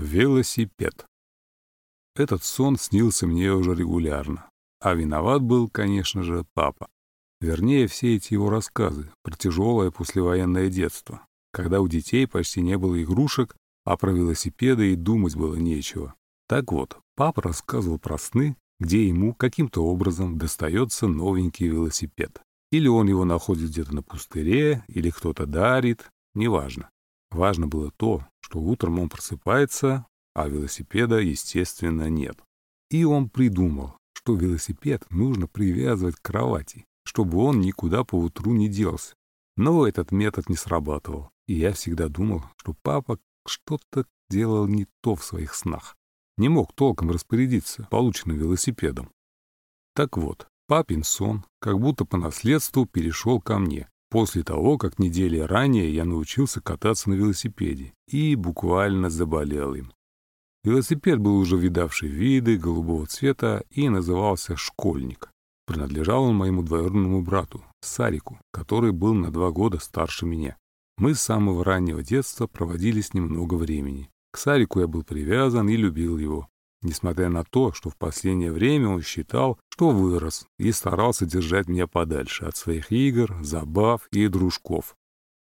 Велосипед. Этот сон снился мне уже регулярно. А виноват был, конечно же, папа. Вернее, все эти его рассказы про тяжелое послевоенное детство, когда у детей почти не было игрушек, а про велосипеды и думать было нечего. Так вот, папа рассказывал про сны, где ему каким-то образом достается новенький велосипед. Или он его находит где-то на пустыре, или кто-то дарит, неважно. Важно было то, что утром он просыпается, а велосипеда, естественно, нет. И он придумал, что велосипед нужно привязывать к кровати, чтобы он никуда по утру не делся. Но этот метод не срабатывал, и я всегда думал, что папа что-то делал не то в своих снах. Не мог толком распорядиться полученным велосипедом. Так вот, папин сон как будто по наследству перешел ко мне, После того, как недели ранее я научился кататься на велосипеде и буквально заболел им. Велосипед был уже видавший виды, голубого цвета и назывался «Школьник». Принадлежал он моему двоюродному брату, Сарику, который был на два года старше меня. Мы с самого раннего детства проводили с ним много времени. К Сарику я был привязан и любил его несмотря на то, что в последнее время он считал, что вырос и старался держать меня подальше от своих игр, забав и дружков.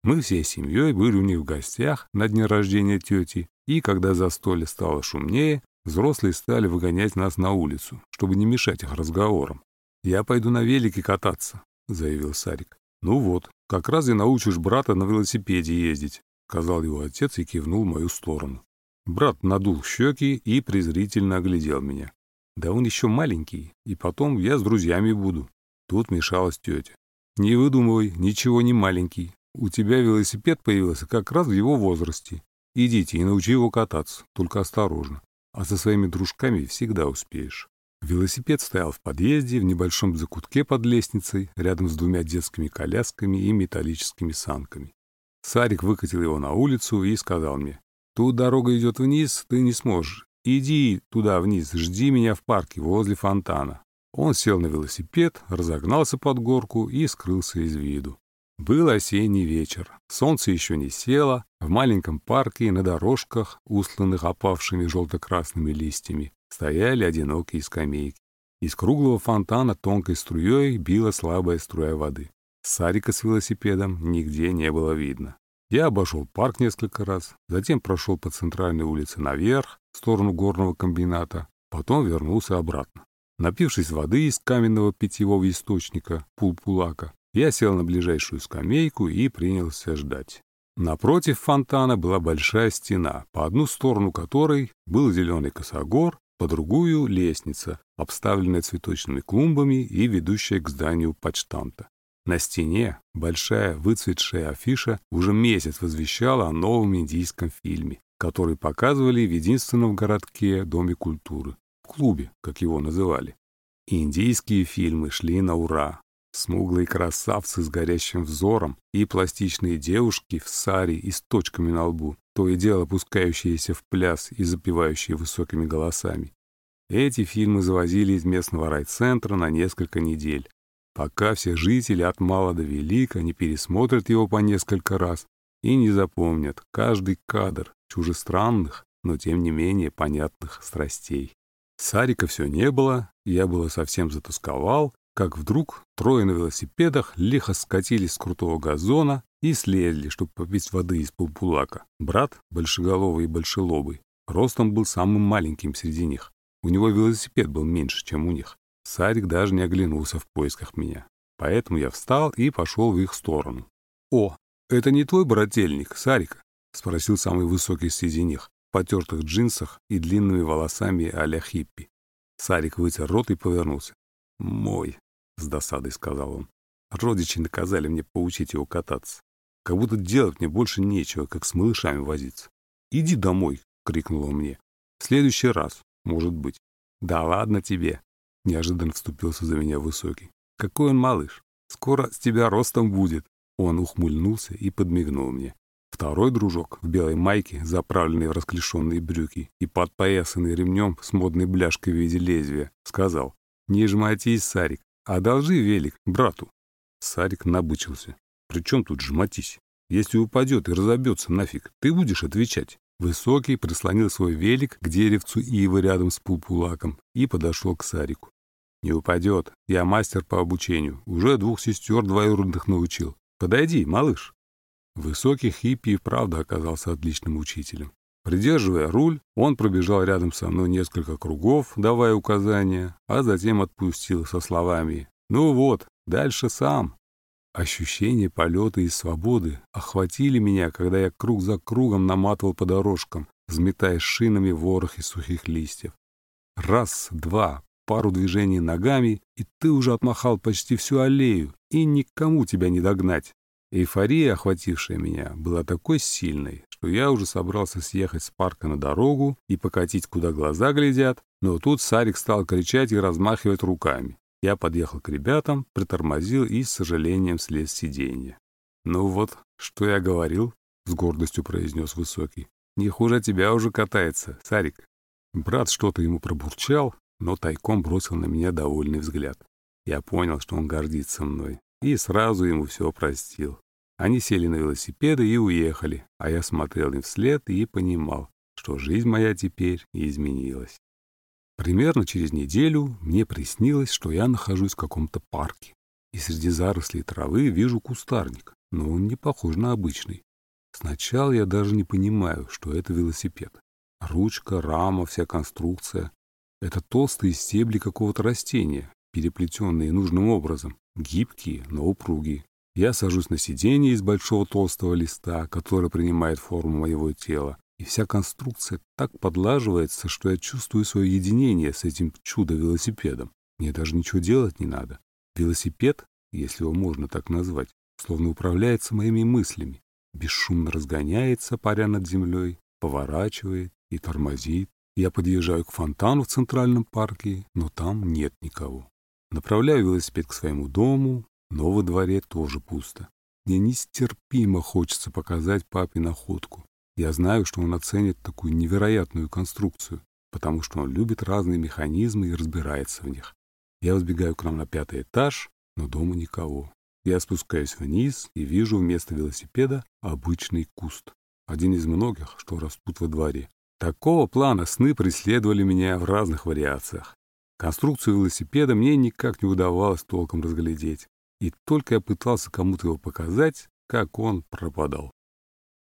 Мы всей семьей были у них в гостях на дне рождения тети, и когда застолье стало шумнее, взрослые стали выгонять нас на улицу, чтобы не мешать их разговорам. «Я пойду на велике кататься», — заявил Сарик. «Ну вот, как раз и научишь брата на велосипеде ездить», — сказал его отец и кивнул в мою сторону. Брат надул щеки и презрительно оглядел меня. Да он еще маленький, и потом я с друзьями буду. Тут мешалась тетя. Не выдумывай, ничего не маленький. У тебя велосипед появился как раз в его возрасте. Идите и научи его кататься, только осторожно. А со своими дружками всегда успеешь. Велосипед стоял в подъезде, в небольшом закутке под лестницей, рядом с двумя детскими колясками и металлическими санками. Сарик выкатил его на улицу и сказал мне, Тут дорога идет вниз, ты не сможешь. Иди туда вниз, жди меня в парке возле фонтана. Он сел на велосипед, разогнался под горку и скрылся из виду. Был осенний вечер. Солнце еще не село. В маленьком парке на дорожках, устланных опавшими желто-красными листьями, стояли одинокие скамейки. Из круглого фонтана тонкой струей била слабая струя воды. Сарика с велосипедом нигде не было видно. Я обошел парк несколько раз, затем прошел по центральной улице наверх, в сторону горного комбината, потом вернулся обратно. Напившись воды из каменного питьевого источника Пулпулака, я сел на ближайшую скамейку и принялся ждать. Напротив фонтана была большая стена, по одну сторону которой был зеленый косогор, по другую — лестница, обставленная цветочными клумбами и ведущая к зданию почтамта. На стене большая выцветшая афиша уже месяц возвещала о новом индийском фильме, который показывали в единственном городке Доме культуры, в клубе, как его называли. Индийские фильмы шли на ура. Смуглые красавцы с горящим взором и пластичные девушки в саре и с точками на лбу, то и дело пускающиеся в пляс и запевающие высокими голосами. Эти фильмы завозили из местного райцентра на несколько недель, пока все жители от мала до велика не пересмотрят его по несколько раз и не запомнят каждый кадр чужестранных, но тем не менее понятных страстей. Сарика все не было, я было совсем затасковал, как вдруг трое на велосипедах лихо скатились с крутого газона и слезли, чтобы попить воды из полпулака. Брат, большеголовый и большелобый, ростом был самым маленьким среди них. У него велосипед был меньше, чем у них. Сарик даже не оглянулся в поисках меня. Поэтому я встал и пошел в их сторону. «О, это не твой брательник, Сарика?» — спросил самый высокий среди них, в потертых джинсах и длинными волосами а-ля хиппи. Сарик вытер рот и повернулся. «Мой», — с досадой сказал он. «Родичи наказали мне поучить его кататься. Как будто делать мне больше нечего, как с малышами возиться. Иди домой», — крикнул он мне. «В следующий раз, может быть». «Да ладно тебе», Неожиданно вступился за меня высокий. «Какой он малыш! Скоро с тебя ростом будет!» Он ухмыльнулся и подмигнул мне. Второй дружок в белой майке, заправленной в расклешенные брюки и подпоясанный ремнем с модной бляшкой в виде лезвия, сказал, «Не жмотись, Сарик, одолжи велик брату». Сарик набычился. «При чем тут жмотись? Если упадет и разобьется нафиг, ты будешь отвечать. Высокий прислонил свой велик к деревцу ивы рядом с пулпулаком и подошел к Сарику. «Не упадет. Я мастер по обучению. Уже двух сестер двоюродных научил. Подойди, малыш». Высокий хиппи и правда оказался отличным учителем. Придерживая руль, он пробежал рядом со мной несколько кругов, давая указания, а затем отпустил со словами «Ну вот, дальше сам». Ощущение полета и свободы охватили меня, когда я круг за кругом наматывал по дорожкам, взметая шинами ворох из сухих листьев. Раз, два, пару движений ногами, и ты уже отмахал почти всю аллею, и никому тебя не догнать. Эйфория, охватившая меня, была такой сильной, что я уже собрался съехать с парка на дорогу и покатить, куда глаза глядят, но тут Сарик стал кричать и размахивать руками. Я подъехал к ребятам, притормозил и с сожалением слез с сиденья. «Ну вот, что я говорил», — с гордостью произнес Высокий. «Не хуже тебя уже катается, Сарик». Брат что-то ему пробурчал, но тайком бросил на меня довольный взгляд. Я понял, что он гордится мной, и сразу ему все простил. Они сели на велосипеды и уехали, а я смотрел им вслед и понимал, что жизнь моя теперь изменилась. Примерно через неделю мне приснилось, что я нахожусь в каком-то парке, и среди зарослей травы вижу кустарник, но он не похож на обычный. Сначала я даже не понимаю, что это велосипед. Ручка, рама, вся конструкция. Это толстые стебли какого-то растения, переплетенные нужным образом, гибкие, но упругие. Я сажусь на сиденье из большого толстого листа, который принимает форму моего тела, и вся конструкция так подлаживается, что я чувствую свое единение с этим чудо-велосипедом. Мне даже ничего делать не надо. Велосипед, если его можно так назвать, словно управляется моими мыслями, бесшумно разгоняется, паря над землей, поворачивает и тормозит. Я подъезжаю к фонтану в Центральном парке, но там нет никого. Направляю велосипед к своему дому, но во дворе тоже пусто. Мне нестерпимо хочется показать папе находку. Я знаю, что он оценит такую невероятную конструкцию, потому что он любит разные механизмы и разбирается в них. Я взбегаю к нам на пятый этаж, но дома никого. Я спускаюсь вниз и вижу вместо велосипеда обычный куст. Один из многих, что растут во дворе. Такого плана сны преследовали меня в разных вариациях. Конструкцию велосипеда мне никак не удавалось толком разглядеть. И только я пытался кому-то его показать, как он пропадал.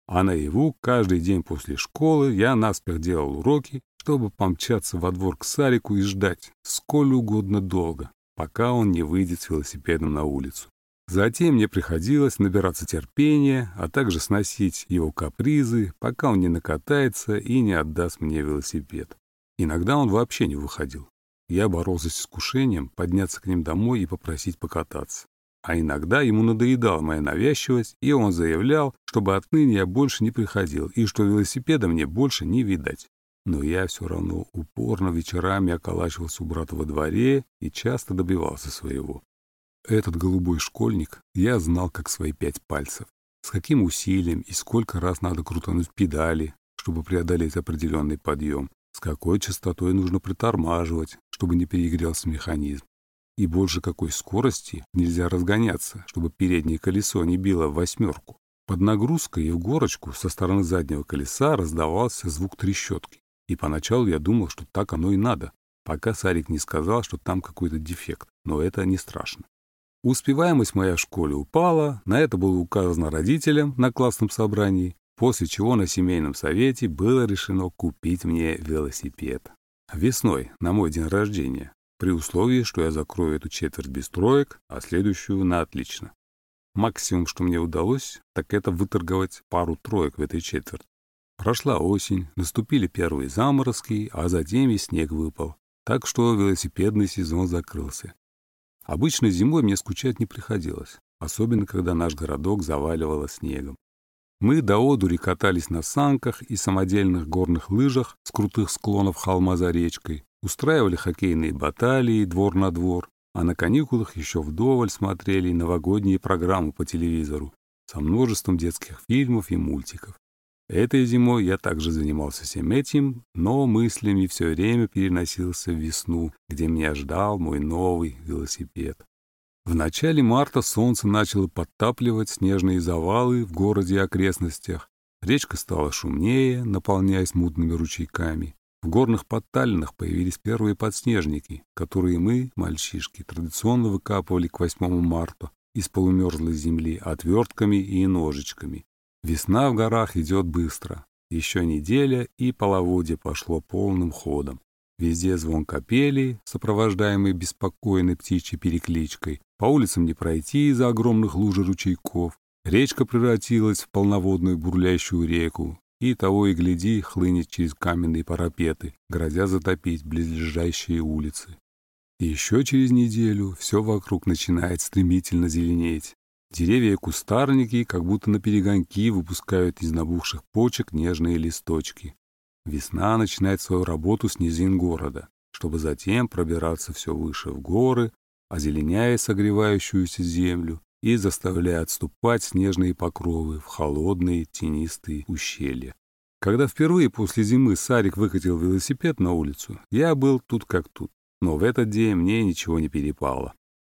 А наяву каждый день после школы я наспех делал уроки, чтобы помчаться во двор к Сарику и ждать сколь угодно долго, пока он не выйдет с велосипедом на улицу. Затем мне приходилось набираться терпения, а также сносить его капризы, пока он не накатается и не отдаст мне велосипед. Иногда он вообще не выходил. Я боролся с искушением подняться к ним домой и попросить покататься. А иногда ему надоедала моя навязчивость, и он заявлял, чтобы отныне я больше не приходил и что велосипеда мне больше не видать. Но я все равно упорно вечерами околачивался у брата во дворе и часто добивался своего. Этот голубой школьник я знал как свои пять пальцев. С каким усилием и сколько раз надо крутануть педали, чтобы преодолеть определенный подъем, с какой частотой нужно притормаживать, чтобы не перегрелся механизм, и больше какой скорости нельзя разгоняться, чтобы переднее колесо не било в восьмерку. Под нагрузкой и в горочку со стороны заднего колеса раздавался звук трещотки. И поначалу я думал, что так оно и надо, пока Сарик не сказал, что там какой-то дефект, но это не страшно. Успеваемость моя в школе упала, на это было указано родителям на классном собрании, после чего на семейном совете было решено купить мне велосипед. Весной, на мой день рождения, при условии, что я закрою эту четверть без троек, а следующую на отлично. Максимум, что мне удалось, так это выторговать пару троек в этой четверти. Прошла осень, наступили первые заморозки, а затем и снег выпал. Так что велосипедный сезон закрылся. Обычно зимой мне скучать не приходилось, особенно когда наш городок заваливало снегом. Мы до одури катались на санках и самодельных горных лыжах с крутых склонов холма за речкой, устраивали хоккейные баталии двор на двор, а на каникулах еще вдоволь смотрели новогодние программы по телевизору со множеством детских фильмов и мультиков. Этой зимой я также занимался всем этим, но мыслями все время переносился в весну, где меня ждал мой новый велосипед. В начале марта солнце начало подтапливать снежные завалы в городе и окрестностях, Речка стала шумнее, наполняясь мутными ручейками. В горных подталинах появились первые подснежники, которые мы, мальчишки, традиционно выкапывали к 8 марта из полумерзлой земли отвертками и ножичками. Весна в горах идет быстро. Еще неделя, и половодье пошло полным ходом. Везде звон капели, сопровождаемый беспокойной птичьей перекличкой. По улицам не пройти из-за огромных луж ручейков. Речка превратилась в полноводную бурлящую реку, и того и гляди хлынет через каменные парапеты, грозя затопить близлежащие улицы. И еще через неделю все вокруг начинает стремительно зеленеть. Деревья и кустарники, как будто на перегонки, выпускают из набухших почек нежные листочки. Весна начинает свою работу с низин города, чтобы затем пробираться все выше в горы, озеленяя согревающуюся землю и заставляя отступать снежные покровы в холодные тенистые ущелья. Когда впервые после зимы Сарик выкатил велосипед на улицу, я был тут как тут. Но в этот день мне ничего не перепало.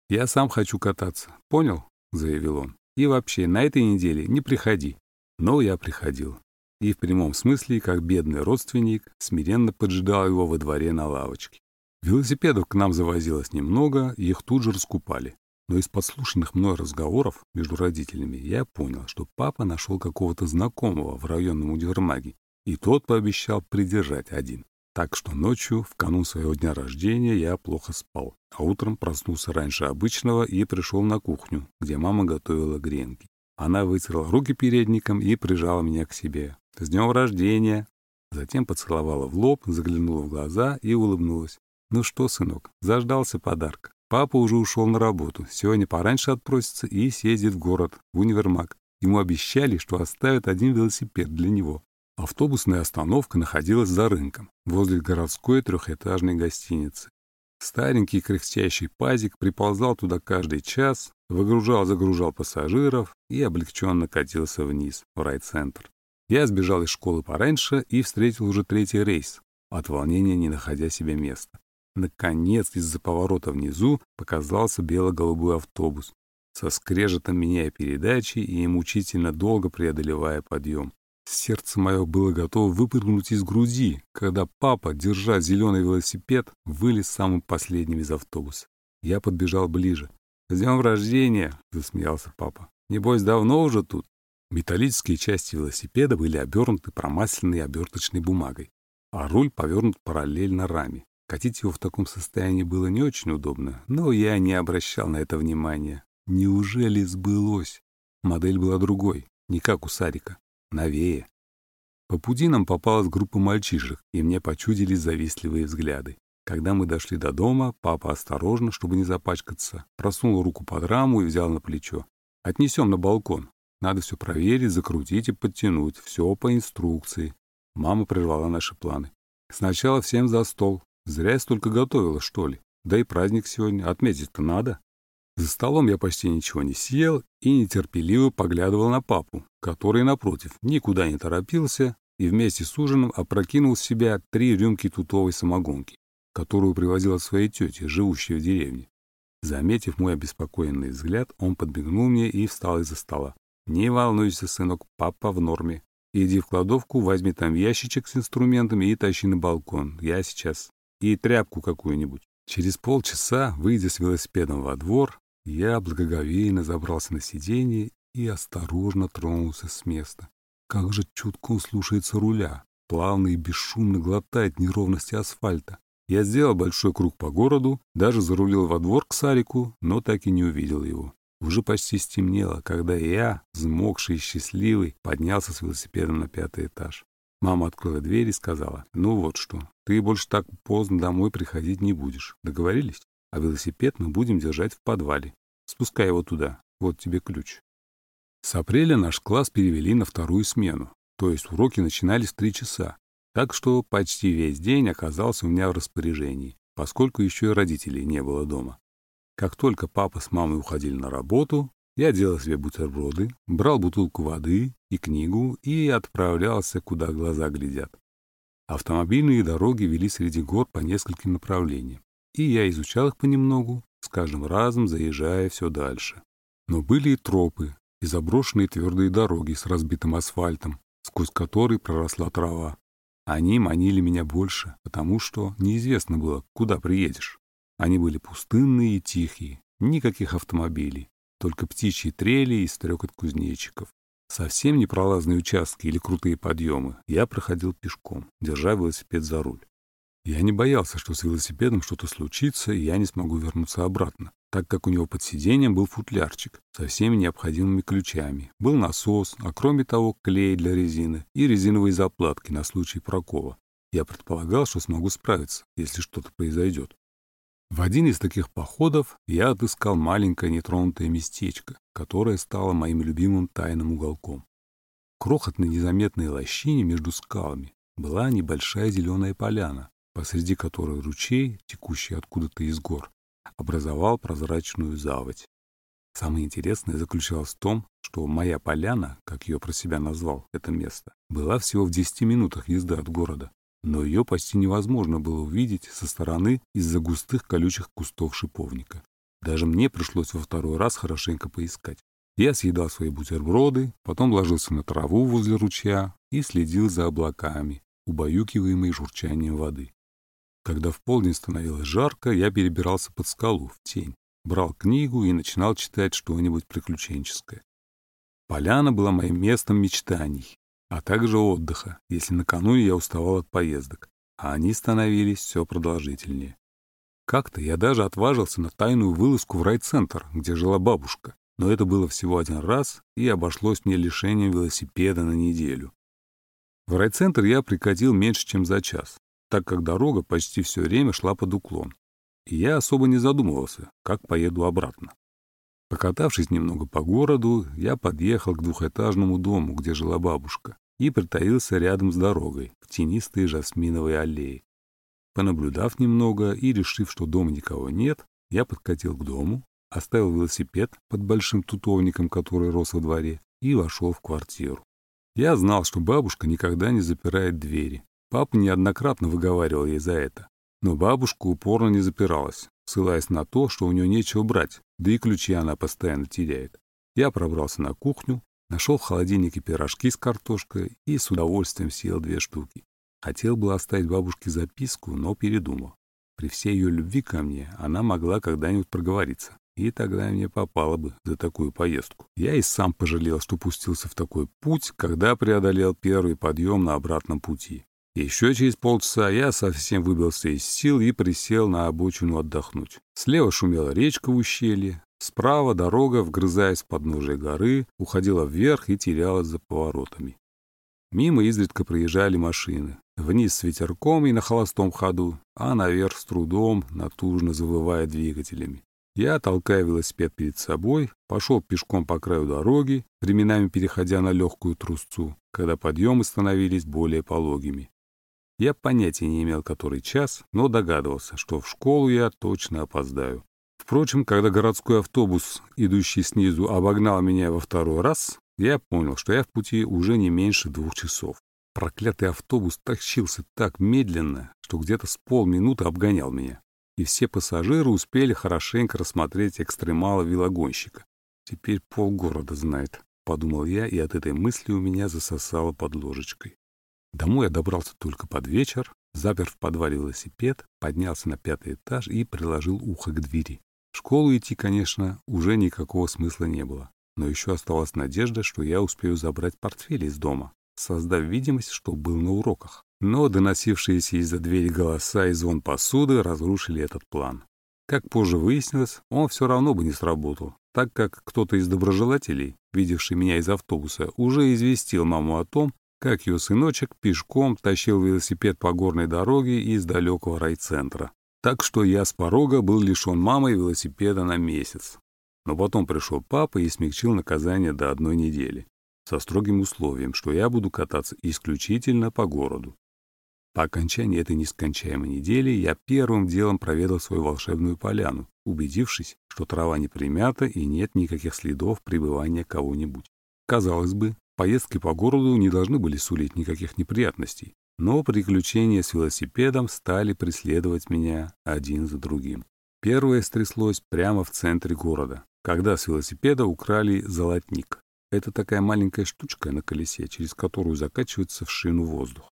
«Я сам хочу кататься, понял?» — заявил он. «И вообще, на этой неделе не приходи». Но я приходил. И в прямом смысле, как бедный родственник, смиренно поджидал его во дворе на лавочке. Велосипедов к нам завозилось немного, их тут же раскупали. Но из подслушанных мной разговоров между родителями я понял, что папа нашел какого-то знакомого в районном универмаге, и тот пообещал придержать один. Так что ночью, в канун своего дня рождения, я плохо спал, а утром проснулся раньше обычного и пришел на кухню, где мама готовила гренки. Она вытерла руки передником и прижала меня к себе. «С днем рождения!» Затем поцеловала в лоб, заглянула в глаза и улыбнулась. «Ну что, сынок, заждался подарка. Папа уже ушел на работу. Сегодня пораньше отпросится и съездит в город, в универмаг. Ему обещали, что оставят один велосипед для него. Автобусная остановка находилась за рынком, возле городской трехэтажной гостиницы. Старенький кряхтящий пазик приползал туда каждый час, выгружал-загружал пассажиров и облегченно катился вниз, в райцентр. Я сбежал из школы пораньше и встретил уже третий рейс, от волнения не находя себе места. Наконец, из-за поворота внизу показался бело-голубой автобус, со скрежетом меняя передачи и мучительно долго преодолевая подъем. Сердце мое было готово выпрыгнуть из груди, когда папа, держа зеленый велосипед, вылез самым последним из автобуса. Я подбежал ближе. «С днем рождения!» — засмеялся папа. «Небось, давно уже тут?» Металлические части велосипеда были обернуты промасленной оберточной бумагой, а руль повернут параллельно раме. Катить его в таком состоянии было не очень удобно, но я не обращал на это внимания. Неужели сбылось? Модель была другой, не как у Сарика новее. По пути нам попалась группа мальчишек, и мне почудились завистливые взгляды. Когда мы дошли до дома, папа осторожно, чтобы не запачкаться, просунул руку под раму и взял на плечо. «Отнесем на балкон. Надо все проверить, закрутить и подтянуть. Все по инструкции». Мама прервала наши планы. «Сначала всем за стол. Зря я столько готовила, что ли. Да и праздник сегодня. Отметить-то надо». За столом я почти ничего не съел и нетерпеливо поглядывал на папу, который, напротив, никуда не торопился и вместе с ужином опрокинул в себя три рюмки тутовой самогонки, которую привозил от своей тети, живущей в деревне. Заметив мой обеспокоенный взгляд, он подбегнул мне и встал из-за стола. «Не волнуйся, сынок, папа в норме. Иди в кладовку, возьми там ящичек с инструментами и тащи на балкон. Я сейчас. И тряпку какую-нибудь». Через полчаса, выйдя с велосипедом во двор, я благоговейно забрался на сиденье и осторожно тронулся с места. Как же чутко слушается руля, плавно и бесшумно глотает неровности асфальта. Я сделал большой круг по городу, даже зарулил во двор к Сарику, но так и не увидел его. Уже почти стемнело, когда я, взмокший и счастливый, поднялся с велосипедом на пятый этаж. Мама открыла дверь и сказала, «Ну вот что, ты больше так поздно домой приходить не будешь. Договорились?» А велосипед мы будем держать в подвале. Спускай его туда. Вот тебе ключ. С апреля наш класс перевели на вторую смену, то есть уроки начинались в три часа, так что почти весь день оказался у меня в распоряжении, поскольку еще и родителей не было дома. Как только папа с мамой уходили на работу, я делал себе бутерброды, брал бутылку воды и книгу и отправлялся, куда глаза глядят. Автомобильные дороги вели среди гор по нескольким направлениям и я изучал их понемногу, с каждым разом заезжая все дальше. Но были и тропы, и заброшенные твердые дороги с разбитым асфальтом, сквозь который проросла трава. Они манили меня больше, потому что неизвестно было, куда приедешь. Они были пустынные и тихие, никаких автомобилей, только птичьи трели и стрекот кузнечиков. Совсем непролазные участки или крутые подъемы я проходил пешком, держа велосипед за руль. Я не боялся, что с велосипедом что-то случится, и я не смогу вернуться обратно, так как у него под сиденьем был футлярчик со всеми необходимыми ключами, был насос, а кроме того клей для резины и резиновые заплатки на случай прокола. Я предполагал, что смогу справиться, если что-то произойдет. В один из таких походов я отыскал маленькое нетронутое местечко, которое стало моим любимым тайным уголком. В крохотной незаметной лощине между скалами была небольшая зеленая поляна, посреди которой ручей, текущий откуда-то из гор, образовал прозрачную заводь. Самое интересное заключалось в том, что моя поляна, как ее про себя назвал это место, была всего в 10 минутах езды от города но ее почти невозможно было увидеть со стороны из-за густых колючих кустов шиповника. Даже мне пришлось во второй раз хорошенько поискать. Я съедал свои бутерброды, потом ложился на траву возле ручья и следил за облаками, убаюкиваемые журчанием воды. Когда в полдень становилось жарко, я перебирался под скалу, в тень, брал книгу и начинал читать что-нибудь приключенческое. Поляна была моим местом мечтаний, а также отдыха, если накануне я уставал от поездок, а они становились все продолжительнее. Как-то я даже отважился на тайную вылазку в райцентр, где жила бабушка, но это было всего один раз и обошлось мне лишением велосипеда на неделю. В райцентр я прикатил меньше, чем за час, так как дорога почти все время шла под уклон, и я особо не задумывался, как поеду обратно. Покатавшись немного по городу, я подъехал к двухэтажному дому, где жила бабушка и притаился рядом с дорогой, в тенистой жасминовой аллее. Понаблюдав немного и решив, что дома никого нет, я подкатил к дому, оставил велосипед под большим тутовником, который рос во дворе, и вошел в квартиру. Я знал, что бабушка никогда не запирает двери. Папа неоднократно выговаривал ей за это. Но бабушка упорно не запиралась, ссылаясь на то, что у нее нечего брать, да и ключи она постоянно теряет. Я пробрался на кухню, Нашел в холодильнике пирожки с картошкой и с удовольствием съел две штуки. Хотел бы оставить бабушке записку, но передумал. При всей ее любви ко мне она могла когда-нибудь проговориться, и тогда мне попало бы за такую поездку. Я и сам пожалел, что пустился в такой путь, когда преодолел первый подъем на обратном пути. Еще через полчаса я совсем выбился из сил и присел на обочину отдохнуть. Слева шумела речка в ущелье, Справа дорога, вгрызаясь в подножие горы, уходила вверх и терялась за поворотами. Мимо изредка проезжали машины. Вниз с ветерком и на холостом ходу, а наверх с трудом, натужно завывая двигателями. Я, толкая велосипед перед собой, пошел пешком по краю дороги, временами переходя на легкую трусцу, когда подъемы становились более пологими. Я понятия не имел, который час, но догадывался, что в школу я точно опоздаю. Впрочем, когда городской автобус, идущий снизу, обогнал меня во второй раз, я понял, что я в пути уже не меньше двух часов. Проклятый автобус тащился так медленно, что где-то с полминуты обгонял меня. И все пассажиры успели хорошенько рассмотреть экстремала-велогонщика. Теперь полгорода знает, — подумал я, и от этой мысли у меня засосало под ложечкой. Домой я добрался только под вечер, запер в подвале велосипед, поднялся на пятый этаж и приложил ухо к двери. В школу идти, конечно, уже никакого смысла не было. Но еще оставалась надежда, что я успею забрать портфель из дома, создав видимость, что был на уроках. Но доносившиеся из-за двери голоса и звон посуды разрушили этот план. Как позже выяснилось, он все равно бы не сработал, так как кто-то из доброжелателей, видевший меня из автобуса, уже известил маму о том, как ее сыночек пешком тащил велосипед по горной дороге из далекого райцентра. Так что я с порога был лишен мамы велосипеда на месяц. Но потом пришел папа и смягчил наказание до одной недели, со строгим условием, что я буду кататься исключительно по городу. По окончании этой нескончаемой недели я первым делом проведал свою волшебную поляну, убедившись, что трава не примята и нет никаких следов пребывания кого-нибудь. Казалось бы, поездки по городу не должны были сулить никаких неприятностей, но приключения с велосипедом стали преследовать меня один за другим. Первое стряслось прямо в центре города, когда с велосипеда украли золотник. Это такая маленькая штучка на колесе, через которую закачивается в шину воздух.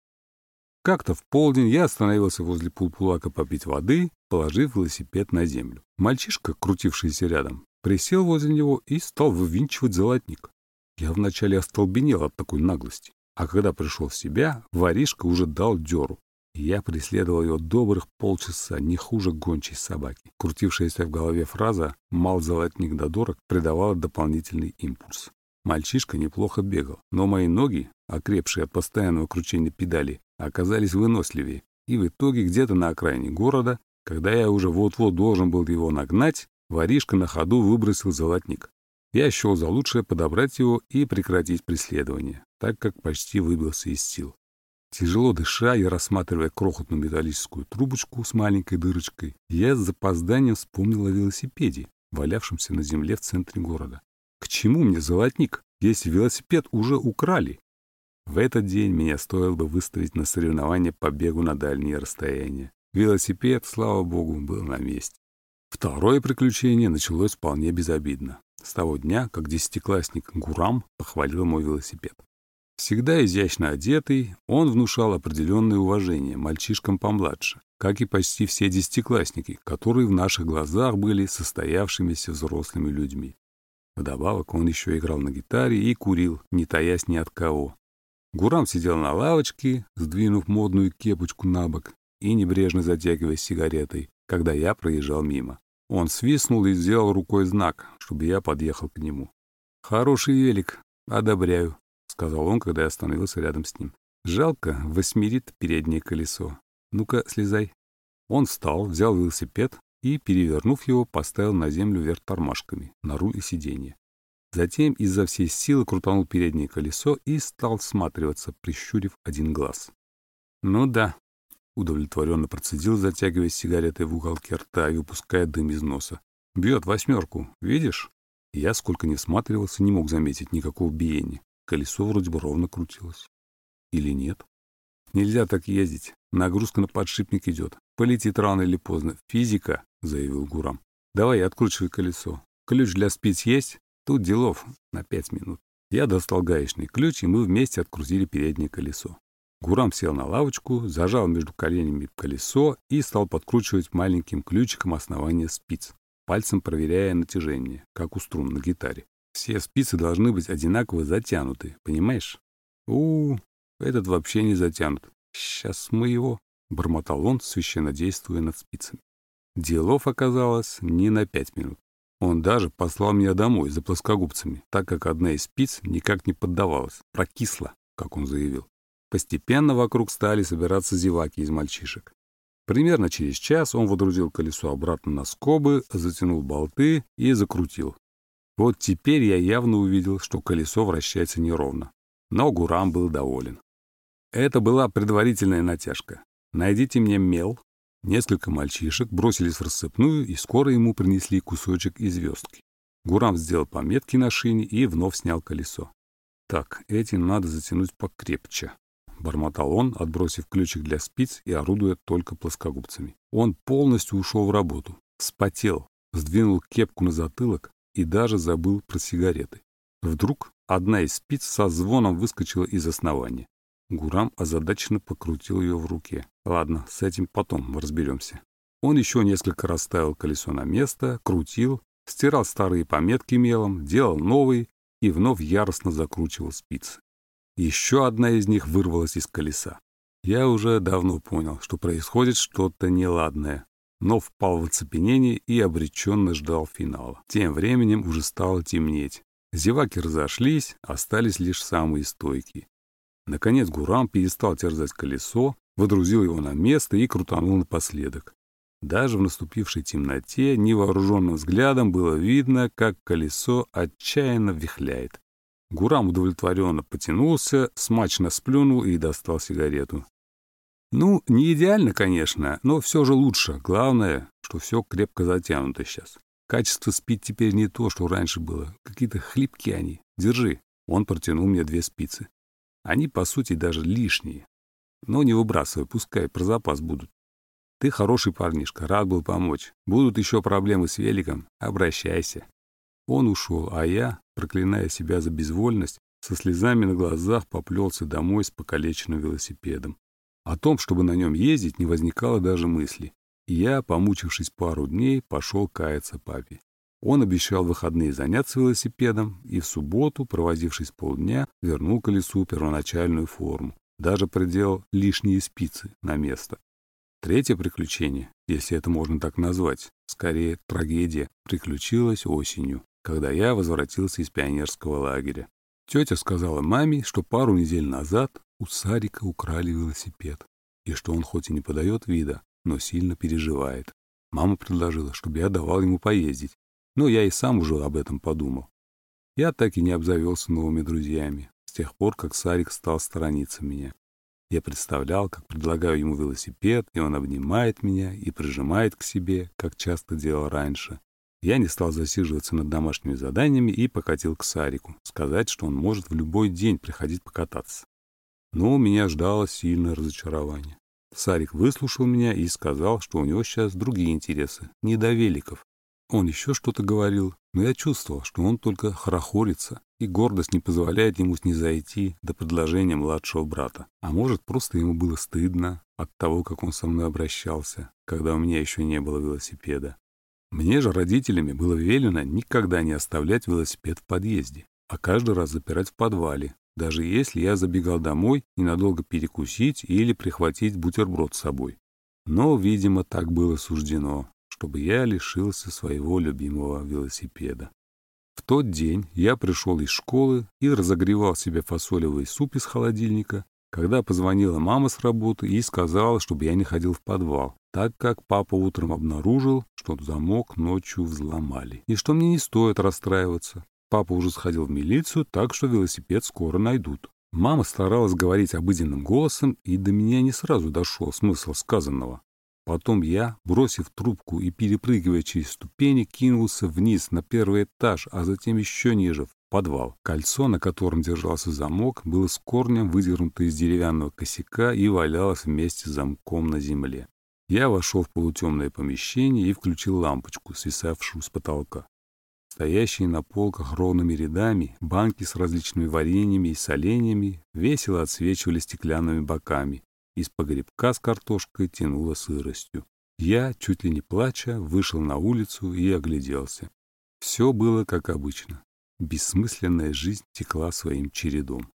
Как-то в полдень я остановился возле пулпулака попить воды, положив велосипед на землю. Мальчишка, крутившийся рядом, присел возле него и стал вывинчивать золотник. Я вначале остолбенел от такой наглости, а когда пришел в себя, воришка уже дал дёру. Я преследовал его добрых полчаса, не хуже гончей собаки. Крутившаяся в голове фраза «мал золотник да дорог» придавала дополнительный импульс. Мальчишка неплохо бегал, но мои ноги, окрепшие от постоянного кручения педали, оказались выносливее. И в итоге где-то на окраине города, когда я уже вот-вот должен был его нагнать, воришка на ходу выбросил золотник. Я счел за лучшее подобрать его и прекратить преследование, так как почти выбился из сил. Тяжело дыша и рассматривая крохотную металлическую трубочку с маленькой дырочкой, я с запозданием вспомнил о велосипеде, валявшемся на земле в центре города. К чему мне золотник, если велосипед уже украли? В этот день меня стоило бы выставить на соревнования по бегу на дальние расстояния. Велосипед, слава богу, был на месте. Второе приключение началось вполне безобидно. С того дня, как десятиклассник Гурам похвалил мой велосипед. Всегда изящно одетый, он внушал определенное уважение мальчишкам помладше, как и почти все десятиклассники, которые в наших глазах были состоявшимися взрослыми людьми. Вдобавок он еще играл на гитаре и курил, не таясь ни от кого. Гурам сидел на лавочке, сдвинув модную кепочку на бок и небрежно затягиваясь сигаретой, когда я проезжал мимо. Он свистнул и сделал рукой знак, чтобы я подъехал к нему. «Хороший велик, одобряю», сказал он, когда я остановился рядом с ним. «Жалко, восьмерит переднее колесо. Ну-ка, слезай». Он встал, взял велосипед и, перевернув его, поставил на землю вверх тормашками, на руль и сиденье. Затем изо всей силы крутанул переднее колесо и стал всматриваться, прищурив один глаз. «Ну да», — удовлетворенно процедил, затягивая сигаретой в уголке рта и выпуская дым из носа. «Бьет восьмерку, видишь?» Я, сколько не всматривался, не мог заметить никакого биения. Колесо вроде бы ровно крутилось. Или нет? Нельзя так ездить. Нагрузка на подшипник идет. Полетит рано или поздно. Физика, заявил Гурам. Давай, откручивай колесо. Ключ для спиц есть? Тут делов на пять минут. Я достал гаечный ключ, и мы вместе открутили переднее колесо. Гурам сел на лавочку, зажал между коленями колесо и стал подкручивать маленьким ключиком основание спиц, пальцем проверяя натяжение, как у струн на гитаре. Все спицы должны быть одинаково затянуты, понимаешь? у, -у этот вообще не затянут. Сейчас мы его... Бормотал он, священно действуя над спицами. Делов оказалось не на пять минут. Он даже послал меня домой за плоскогубцами, так как одна из спиц никак не поддавалась, прокисла, как он заявил. Постепенно вокруг стали собираться зеваки из мальчишек. Примерно через час он водрузил колесо обратно на скобы, затянул болты и закрутил. Вот теперь я явно увидел, что колесо вращается неровно. Но Гурам был доволен. Это была предварительная натяжка. Найдите мне мел. Несколько мальчишек бросились в рассыпную, и скоро ему принесли кусочек и звездки. Гурам сделал пометки на шине и вновь снял колесо. «Так, этим надо затянуть покрепче», — бормотал он, отбросив ключик для спиц и орудуя только плоскогубцами. Он полностью ушел в работу, вспотел, сдвинул кепку на затылок, и даже забыл про сигареты. Вдруг одна из спиц со звоном выскочила из основания. Гурам озадаченно покрутил ее в руке. Ладно, с этим потом разберемся. Он еще несколько раз ставил колесо на место, крутил, стирал старые пометки мелом, делал новые и вновь яростно закручивал спицы. Еще одна из них вырвалась из колеса. Я уже давно понял, что происходит что-то неладное но впал в оцепенение и обреченно ждал финала. Тем временем уже стало темнеть. Зеваки разошлись, остались лишь самые стойкие. Наконец Гурам перестал терзать колесо, водрузил его на место и крутанул напоследок. Даже в наступившей темноте невооруженным взглядом было видно, как колесо отчаянно вихляет. Гурам удовлетворенно потянулся, смачно сплюнул и достал сигарету. Ну, не идеально, конечно, но все же лучше. Главное, что все крепко затянуто сейчас. Качество спит теперь не то, что раньше было. Какие-то хлипкие они. Держи. Он протянул мне две спицы. Они, по сути, даже лишние. Но не выбрасывай, пускай про запас будут. Ты хороший парнишка, рад был помочь. Будут еще проблемы с великом, обращайся. Он ушел, а я, проклиная себя за безвольность, со слезами на глазах поплелся домой с покалеченным велосипедом. О том, чтобы на нем ездить, не возникало даже мысли. И я, помучившись пару дней, пошел каяться папе. Он обещал в выходные заняться велосипедом и в субботу, провозившись полдня, вернул колесу первоначальную форму. Даже приделал лишние спицы на место. Третье приключение, если это можно так назвать, скорее трагедия, приключилось осенью, когда я возвратился из пионерского лагеря. Тетя сказала маме, что пару недель назад у Сарика украли велосипед, и что он хоть и не подает вида, но сильно переживает. Мама предложила, чтобы я давал ему поездить, но я и сам уже об этом подумал. Я так и не обзавелся новыми друзьями, с тех пор, как Сарик стал сторониться меня. Я представлял, как предлагаю ему велосипед, и он обнимает меня и прижимает к себе, как часто делал раньше. Я не стал засиживаться над домашними заданиями и покатил к Сарику, сказать, что он может в любой день приходить покататься. Но меня ждало сильное разочарование. Сарик выслушал меня и сказал, что у него сейчас другие интересы, не до великов. Он еще что-то говорил, но я чувствовал, что он только хорохорится, и гордость не позволяет ему снизойти до предложения младшего брата. А может, просто ему было стыдно от того, как он со мной обращался, когда у меня еще не было велосипеда. Мне же родителями было велено никогда не оставлять велосипед в подъезде, а каждый раз запирать в подвале, даже если я забегал домой ненадолго перекусить или прихватить бутерброд с собой. Но, видимо, так было суждено, чтобы я лишился своего любимого велосипеда. В тот день я пришел из школы и разогревал себе фасолевый суп из холодильника, когда позвонила мама с работы и сказала, чтобы я не ходил в подвал, так как папа утром обнаружил, что замок ночью взломали, и что мне не стоит расстраиваться. Папа уже сходил в милицию, так что велосипед скоро найдут. Мама старалась говорить обыденным голосом, и до меня не сразу дошел смысл сказанного. Потом я, бросив трубку и перепрыгивая через ступени, кинулся вниз на первый этаж, а затем еще ниже, в подвал. Кольцо, на котором держался замок, было с корнем выдернуто из деревянного косяка и валялось вместе с замком на земле. Я вошел в полутемное помещение и включил лампочку, свисавшую с потолка. Стоящие на полках ровными рядами банки с различными вареньями и соленьями весело отсвечивали стеклянными боками, из погребка с картошкой тянуло сыростью. Я, чуть ли не плача, вышел на улицу и огляделся. Все было как обычно. Бессмысленная жизнь текла своим чередом.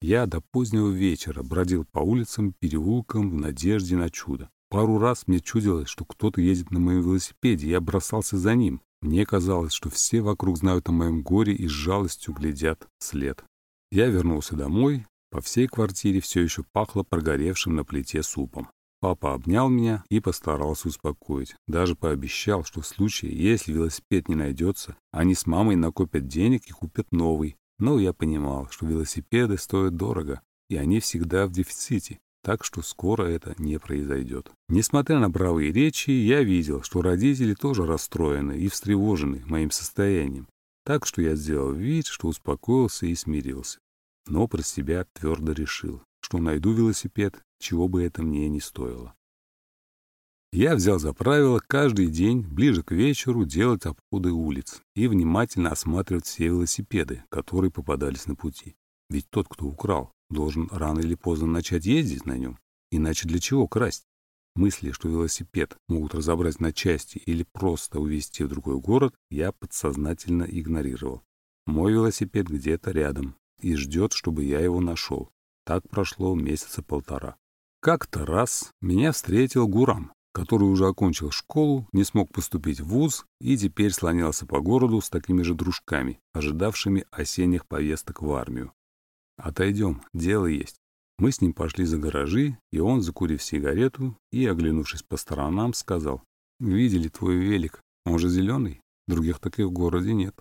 Я до позднего вечера бродил по улицам, переулкам в надежде на чудо. Пару раз мне чудилось, что кто-то едет на моем велосипеде, я бросался за ним. Мне казалось, что все вокруг знают о моем горе и с жалостью глядят след. Я вернулся домой, по всей квартире все еще пахло прогоревшим на плите супом. Папа обнял меня и постарался успокоить. Даже пообещал, что в случае, если велосипед не найдется, они с мамой накопят денег и купят новый. Но я понимал, что велосипеды стоят дорого, и они всегда в дефиците, так что скоро это не произойдет. Несмотря на бравые речи, я видел, что родители тоже расстроены и встревожены моим состоянием. Так что я сделал вид, что успокоился и смирился но про себя твердо решил, что найду велосипед, чего бы это мне не стоило. Я взял за правило каждый день ближе к вечеру делать обходы улиц и внимательно осматривать все велосипеды, которые попадались на пути. Ведь тот, кто украл, должен рано или поздно начать ездить на нем. Иначе для чего красть? Мысли, что велосипед могут разобрать на части или просто увезти в другой город, я подсознательно игнорировал. Мой велосипед где-то рядом, и ждет, чтобы я его нашел. Так прошло месяца полтора. Как-то раз меня встретил Гурам, который уже окончил школу, не смог поступить в вуз и теперь слонялся по городу с такими же дружками, ожидавшими осенних повесток в армию. «Отойдем, дело есть». Мы с ним пошли за гаражи, и он, закурив сигарету и, оглянувшись по сторонам, сказал, «Видели твой велик? Он же зеленый? Других таких в городе нет».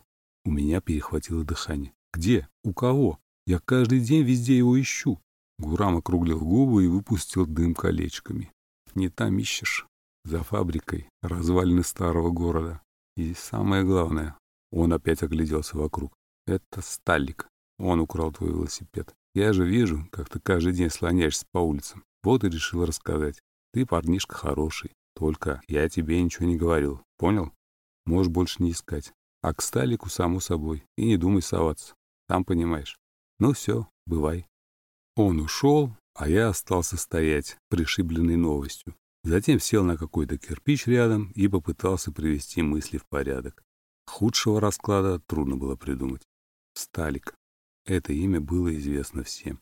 У меня перехватило дыхание. Где? У кого? Я каждый день везде его ищу. Гурам округлил губы и выпустил дым колечками. Не там ищешь. За фабрикой развалины старого города. И самое главное, он опять огляделся вокруг. Это Сталик. Он украл твой велосипед. Я же вижу, как ты каждый день слоняешься по улицам. Вот и решил рассказать. Ты парнишка хороший. Только я тебе ничего не говорил. Понял? Можешь больше не искать. а к Сталику, само собой, и не думай соваться. Там понимаешь. Ну все, бывай. Он ушел, а я остался стоять, пришибленный новостью. Затем сел на какой-то кирпич рядом и попытался привести мысли в порядок. Худшего расклада трудно было придумать. Сталик. Это имя было известно всем.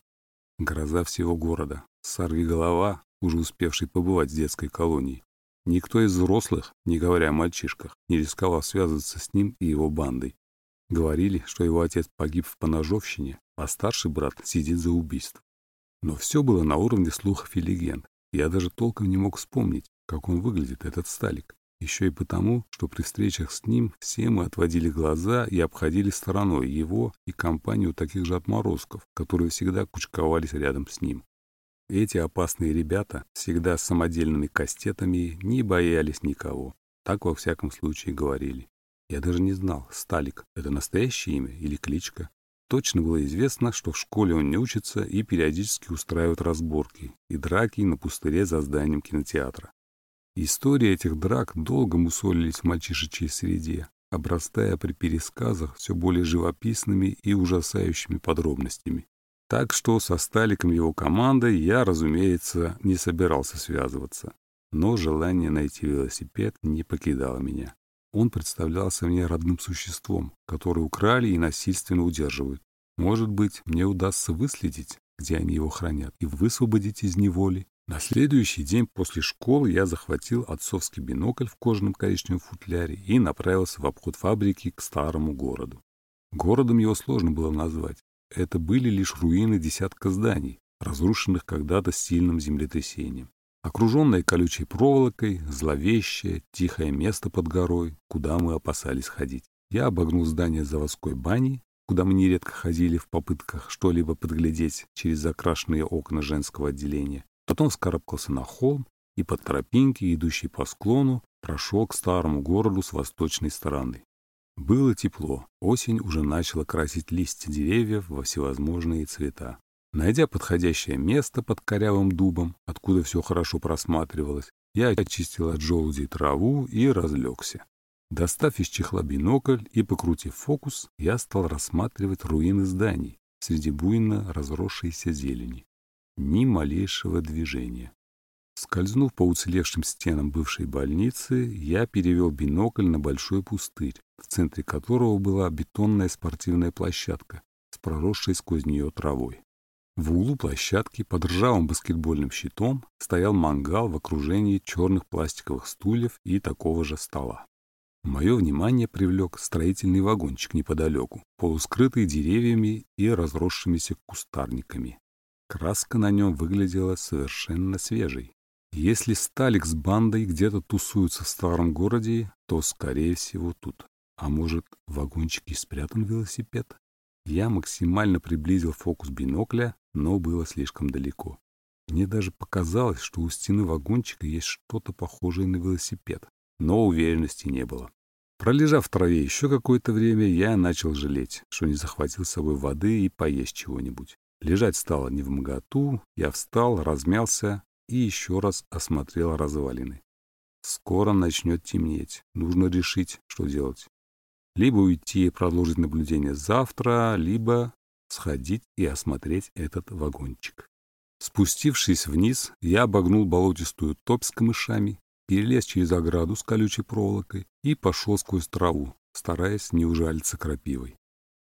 Гроза всего города. Сорви голова, уже успевший побывать в детской колонии. Никто из взрослых, не говоря о мальчишках, не рисковал связываться с ним и его бандой. Говорили, что его отец погиб в поножовщине, а старший брат сидит за убийство. Но все было на уровне слухов и легенд. Я даже толком не мог вспомнить, как он выглядит, этот Сталик. Еще и потому, что при встречах с ним все мы отводили глаза и обходили стороной его и компанию таких же отморозков, которые всегда кучковались рядом с ним. Эти опасные ребята, всегда с самодельными кастетами, не боялись никого. Так во всяком случае говорили. Я даже не знал, Сталик — это настоящее имя или кличка. Точно было известно, что в школе он не учится и периодически устраивает разборки и драки на пустыре за зданием кинотеатра. Истории этих драк долго мусолились в мальчишечьей среде, обрастая при пересказах все более живописными и ужасающими подробностями. Так что со Сталиком его командой я, разумеется, не собирался связываться. Но желание найти велосипед не покидало меня. Он представлялся мне родным существом, которое украли и насильственно удерживают. Может быть, мне удастся выследить, где они его хранят, и высвободить из неволи. На следующий день после школы я захватил отцовский бинокль в кожаном коричневом футляре и направился в обход фабрики к старому городу. Городом его сложно было назвать. Это были лишь руины десятка зданий, разрушенных когда-то сильным землетрясением. Окруженное колючей проволокой, зловещее, тихое место под горой, куда мы опасались ходить. Я обогнул здание заводской бани, куда мы нередко ходили в попытках что-либо подглядеть через закрашенные окна женского отделения. Потом вскарабкался на холм и по тропинке, идущей по склону, прошел к старому городу с восточной стороны. Было тепло, осень уже начала красить листья деревьев во всевозможные цвета. Найдя подходящее место под корявым дубом, откуда все хорошо просматривалось, я очистил от желудей траву и разлегся. Достав из чехла бинокль и покрутив фокус, я стал рассматривать руины зданий среди буйно разросшейся зелени. Ни малейшего движения. Скользнув по уцелевшим стенам бывшей больницы, я перевел бинокль на большой пустырь, в центре которого была бетонная спортивная площадка с проросшей сквозь нее травой. В углу площадки под ржавым баскетбольным щитом стоял мангал в окружении черных пластиковых стульев и такого же стола. Мое внимание привлек строительный вагончик неподалеку, полускрытый деревьями и разросшимися кустарниками. Краска на нем выглядела совершенно свежей. Если Сталик с бандой где-то тусуются в старом городе, то, скорее всего, тут. А может, в вагончике спрятан велосипед? Я максимально приблизил фокус бинокля, но было слишком далеко. Мне даже показалось, что у стены вагончика есть что-то похожее на велосипед, но уверенности не было. Пролежав в траве еще какое-то время, я начал жалеть, что не захватил с собой воды и поесть чего-нибудь. Лежать стало не в моготу, я встал, размялся и еще раз осмотрел развалины. Скоро начнет темнеть, нужно решить, что делать. Либо уйти и продолжить наблюдение завтра, либо сходить и осмотреть этот вагончик. Спустившись вниз, я обогнул болотистую топь с камышами, перелез через ограду с колючей проволокой и пошел сквозь траву, стараясь не ужалиться крапивой.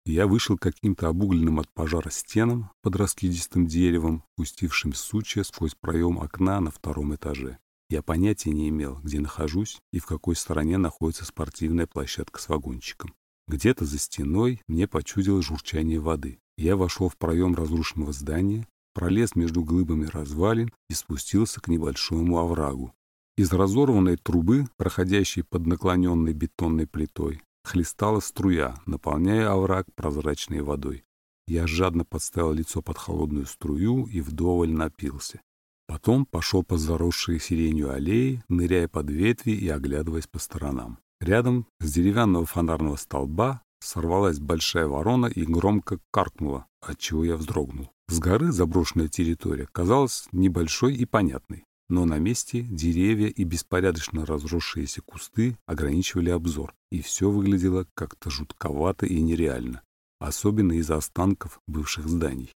Я вышел каким-то обугленным от пожара стенам под раскидистым деревом, пустившим сучья сквозь проем окна на втором этаже. Я понятия не имел, где нахожусь и в какой стороне находится спортивная площадка с вагончиком. Где-то за стеной мне почудилось журчание воды. Я вошел в проем разрушенного здания, пролез между глыбами развалин и спустился к небольшому оврагу. Из разорванной трубы, проходящей под наклоненной бетонной плитой, хлестала струя, наполняя овраг прозрачной водой. Я жадно подставил лицо под холодную струю и вдоволь напился. Потом пошел по заросшей сиренью аллее, ныряя под ветви и оглядываясь по сторонам. Рядом с деревянного фонарного столба сорвалась большая ворона и громко каркнула, отчего я вздрогнул. С горы заброшенная территория казалась небольшой и понятной. Но на месте деревья и беспорядочно разросшиеся кусты ограничивали обзор, и все выглядело как-то жутковато и нереально, особенно из-за останков бывших зданий.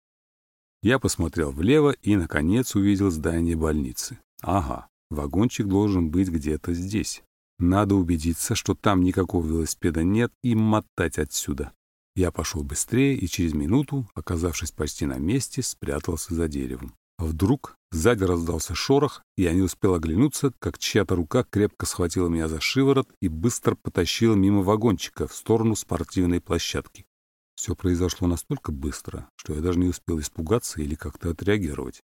Я посмотрел влево и, наконец, увидел здание больницы. Ага, вагончик должен быть где-то здесь. Надо убедиться, что там никакого велосипеда нет, и мотать отсюда. Я пошел быстрее и через минуту, оказавшись почти на месте, спрятался за деревом. Вдруг сзади раздался шорох, и я не успел оглянуться, как чья-то рука крепко схватила меня за шиворот и быстро потащила мимо вагончика в сторону спортивной площадки. Все произошло настолько быстро, что я даже не успел испугаться или как-то отреагировать.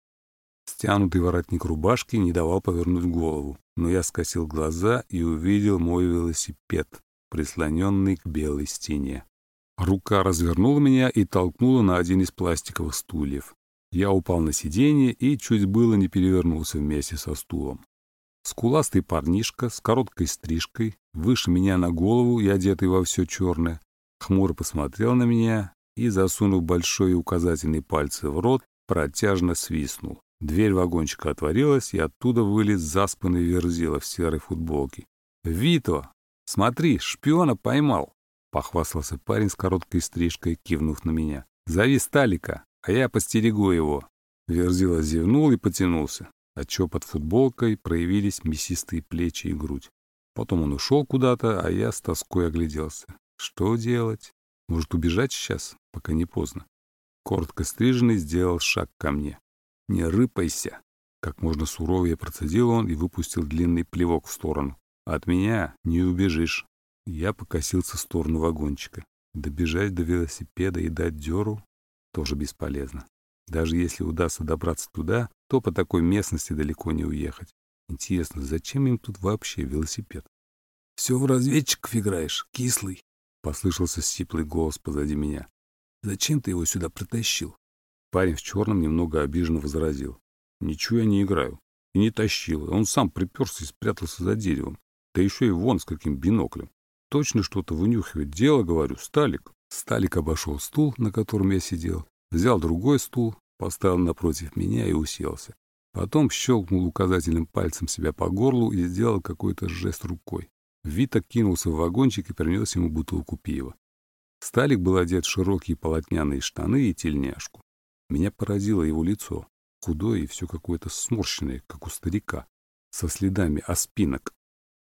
Стянутый воротник рубашки не давал повернуть голову, но я скосил глаза и увидел мой велосипед, прислоненный к белой стене. Рука развернула меня и толкнула на один из пластиковых стульев. Я упал на сиденье и чуть было не перевернулся вместе со стулом. Скуластый парнишка с короткой стрижкой, выше меня на голову и одетый во все черное, хмуро посмотрел на меня и, засунув большой и указательный пальцы в рот, протяжно свистнул. Дверь вагончика отворилась, и оттуда вылез заспанный верзила в серой футболке. «Вито! Смотри, шпиона поймал!» — похвастался парень с короткой стрижкой, кивнув на меня. «Зови Сталика, а я постерегу его». Верзила зевнул и потянулся, отчего под футболкой проявились мясистые плечи и грудь. Потом он ушел куда-то, а я с тоской огляделся. Что делать? Может, убежать сейчас, пока не поздно? Коротко стриженный сделал шаг ко мне. «Не рыпайся!» Как можно суровее процедил он и выпустил длинный плевок в сторону. «От меня не убежишь!» Я покосился в сторону вагончика. Добежать до велосипеда и дать дёру тоже бесполезно. Даже если удастся добраться туда, то по такой местности далеко не уехать. Интересно, зачем им тут вообще велосипед? «Все в разведчиков играешь, кислый», — послышался сиплый голос позади меня. «Зачем ты его сюда притащил?» Парень в черном немного обиженно возразил. «Ничего я не играю. И не тащил. Он сам приперся и спрятался за деревом. Да еще и вон с каким биноклем. Точно что-то вынюхивает. Дело, говорю, Сталик». Сталик обошел стул, на котором я сидел, взял другой стул, поставил напротив меня и уселся. Потом щелкнул указательным пальцем себя по горлу и сделал какой-то жест рукой. Вита кинулся в вагончик и принес ему бутылку пива. Сталик был одет в широкие полотняные штаны и тельняшку. Меня поразило его лицо, худое и все какое-то сморщенное, как у старика, со следами оспинок.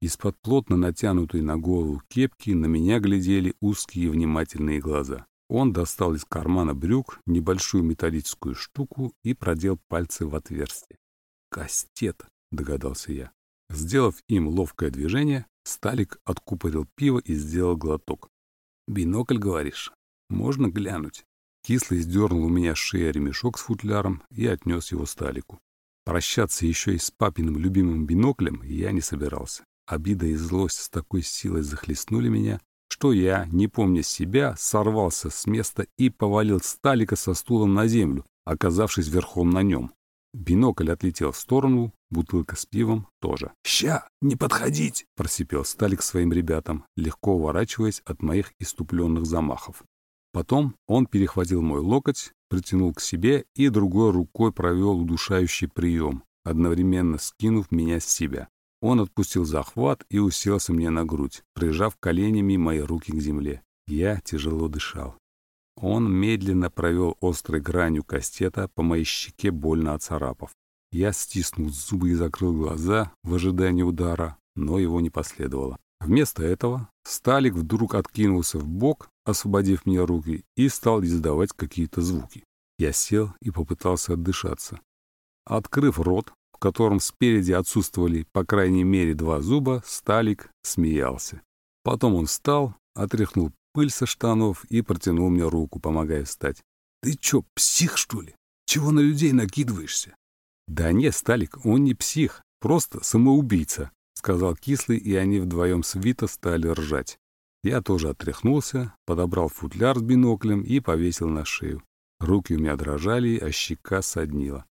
Из-под плотно натянутой на голову кепки на меня глядели узкие внимательные глаза. Он достал из кармана брюк небольшую металлическую штуку и продел пальцы в отверстие. «Кастет», — догадался я. Сделав им ловкое движение, Сталик откупорил пиво и сделал глоток. «Бинокль, говоришь? Можно глянуть?» Кислый сдернул у меня с шеи ремешок с футляром и отнес его Сталику. Прощаться еще и с папиным любимым биноклем я не собирался. Обида и злость с такой силой захлестнули меня, что я, не помня себя, сорвался с места и повалил Сталика со стулом на землю, оказавшись верхом на нем. Бинокль отлетел в сторону, бутылка с пивом тоже. «Ща, не подходить!» – просипел Сталик своим ребятам, легко уворачиваясь от моих иступленных замахов. Потом он перехватил мой локоть, притянул к себе и другой рукой провел удушающий прием, одновременно скинув меня с себя. Он отпустил захват и уселся мне на грудь, прижав коленями мои руки к земле. Я тяжело дышал. Он медленно провел острой гранью кастета по моей щеке, больно оцарапав. Я стиснул зубы и закрыл глаза в ожидании удара, но его не последовало. Вместо этого Сталик вдруг откинулся в бок, освободив мне руки, и стал издавать какие-то звуки. Я сел и попытался отдышаться. Открыв рот, в котором спереди отсутствовали по крайней мере два зуба, Сталик смеялся. Потом он встал, отряхнул пыль со штанов и протянул мне руку, помогая встать. «Ты чё, псих, что ли? Чего на людей накидываешься?» «Да нет, Сталик, он не псих, просто самоубийца», — сказал Кислый, и они вдвоем с Вито стали ржать. Я тоже отряхнулся, подобрал футляр с биноклем и повесил на шею. Руки у меня дрожали, а щека соднила.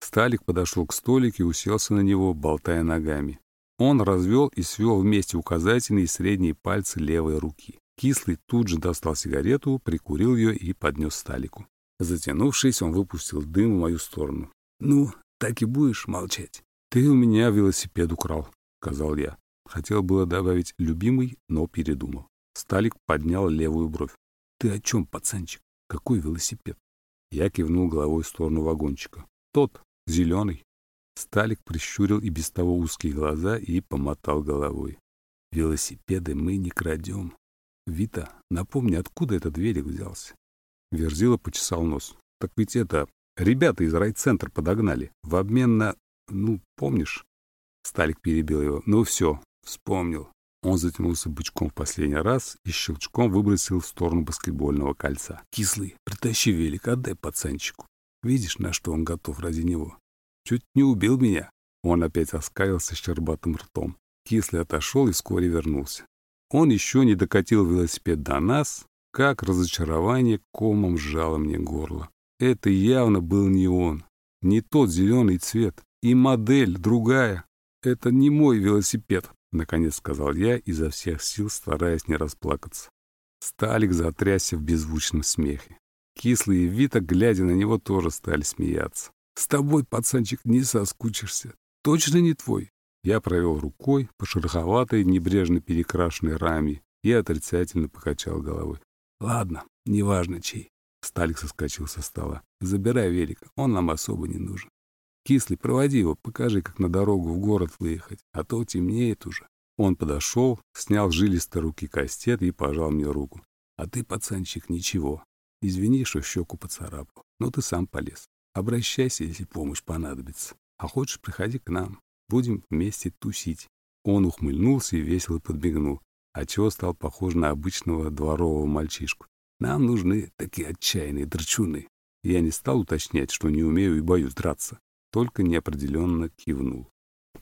Сталик подошел к столику и уселся на него, болтая ногами. Он развел и свел вместе указательные и средние пальцы левой руки. Кислый тут же достал сигарету, прикурил ее и поднес Сталику. Затянувшись, он выпустил дым в мою сторону. «Ну, так и будешь молчать. «Ты у меня велосипед украл», — сказал я. Хотел было добавить «любимый», но передумал. Сталик поднял левую бровь. «Ты о чем, пацанчик? Какой велосипед?» Я кивнул головой в сторону вагончика. «Тот, зеленый». Сталик прищурил и без того узкие глаза и помотал головой. «Велосипеды мы не крадем. Вита, напомни, откуда этот велик взялся?» Верзила почесал нос. «Так ведь это... Ребята из райцентра подогнали. В обмен на... Ну, помнишь?» Сталик перебил его. «Ну все, вспомнил». Он затянулся бычком в последний раз и щелчком выбросил в сторону баскетбольного кольца. «Кислый, притащи велик, отдай пацанчику. Видишь, на что он готов ради него? Чуть не убил меня». Он опять оскалился щербатым ртом. Кислый отошел и вскоре вернулся. Он еще не докатил велосипед до нас, как разочарование комом сжало мне горло. Это явно был не он, не тот зеленый цвет, и модель другая. Это не мой велосипед, наконец сказал я, изо всех сил стараясь не расплакаться. Сталик затрясся в беззвучном смехе. Кислый и Вита, глядя на него, тоже стали смеяться. «С тобой, пацанчик, не соскучишься. Точно не твой?» Я провел рукой по шероховатой, небрежно перекрашенной раме и отрицательно покачал головой. «Ладно, неважно чей». Сталик соскочил со стола. «Забирай велик, он нам особо не нужен. Кислый, проводи его, покажи, как на дорогу в город выехать, а то темнеет уже». Он подошел, снял жилисто руки кастет и пожал мне руку. «А ты, пацанчик, ничего. Извини, что щеку поцарапал, но ты сам полез. Обращайся, если помощь понадобится. А хочешь, приходи к нам. Будем вместе тусить». Он ухмыльнулся и весело подмигнул, отчего стал похож на обычного дворового мальчишку. Нам нужны такие отчаянные драчуны. Я не стал уточнять, что не умею и боюсь драться, только неопределенно кивнул.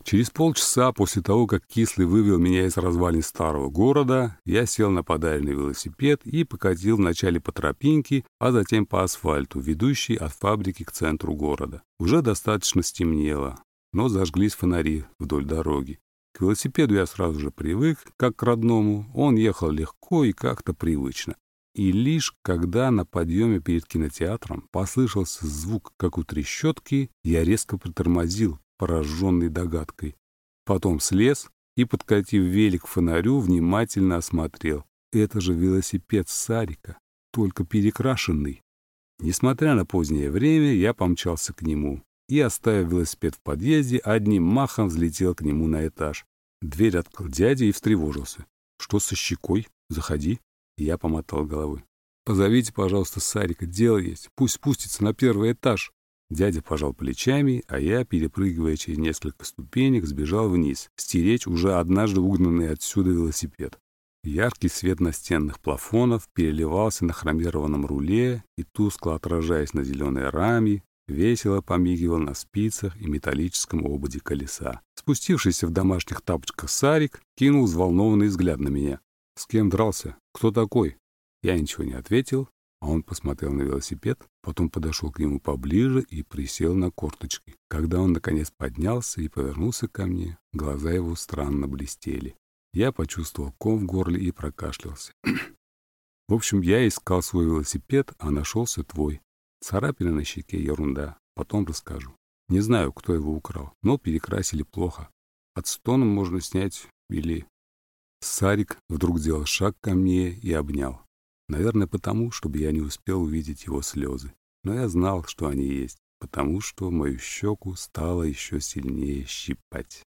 Через полчаса после того, как Кислый вывел меня из развалин старого города, я сел на подаренный велосипед и покатил вначале по тропинке, а затем по асфальту, ведущей от фабрики к центру города. Уже достаточно стемнело, но зажглись фонари вдоль дороги. К велосипеду я сразу же привык, как к родному. Он ехал легко и как-то привычно. И лишь когда на подъеме перед кинотеатром послышался звук, как у трещотки, я резко притормозил, пораженный догадкой. Потом слез и, подкатив велик к фонарю, внимательно осмотрел. Это же велосипед Сарика, только перекрашенный. Несмотря на позднее время, я помчался к нему и, оставив велосипед в подъезде, одним махом взлетел к нему на этаж. Дверь открыл дядя и встревожился. «Что со щекой? Заходи». Я помотал головой. «Позовите, пожалуйста, Сарика, дело есть. Пусть спустится на первый этаж». Дядя пожал плечами, а я, перепрыгивая через несколько ступенек, сбежал вниз, стеречь уже однажды угнанный отсюда велосипед. Яркий свет настенных плафонов переливался на хромированном руле и, тускло отражаясь на зеленой раме, весело помигивал на спицах и металлическом ободе колеса. Спустившийся в домашних тапочках Сарик кинул взволнованный взгляд на меня. «С кем дрался? Кто такой?» Я ничего не ответил, а он посмотрел на велосипед, потом подошел к нему поближе и присел на корточки. Когда он, наконец, поднялся и повернулся ко мне, глаза его странно блестели. Я почувствовал ком в горле и прокашлялся. В общем, я искал свой велосипед, а нашелся твой. Царапина на щеке — ерунда. Потом расскажу. Не знаю, кто его украл, но перекрасили плохо. От стона можно снять или... Сарик вдруг сделал шаг ко мне и обнял. Наверное, потому, чтобы я не успел увидеть его слезы. Но я знал, что они есть, потому что мою щеку стало еще сильнее щипать.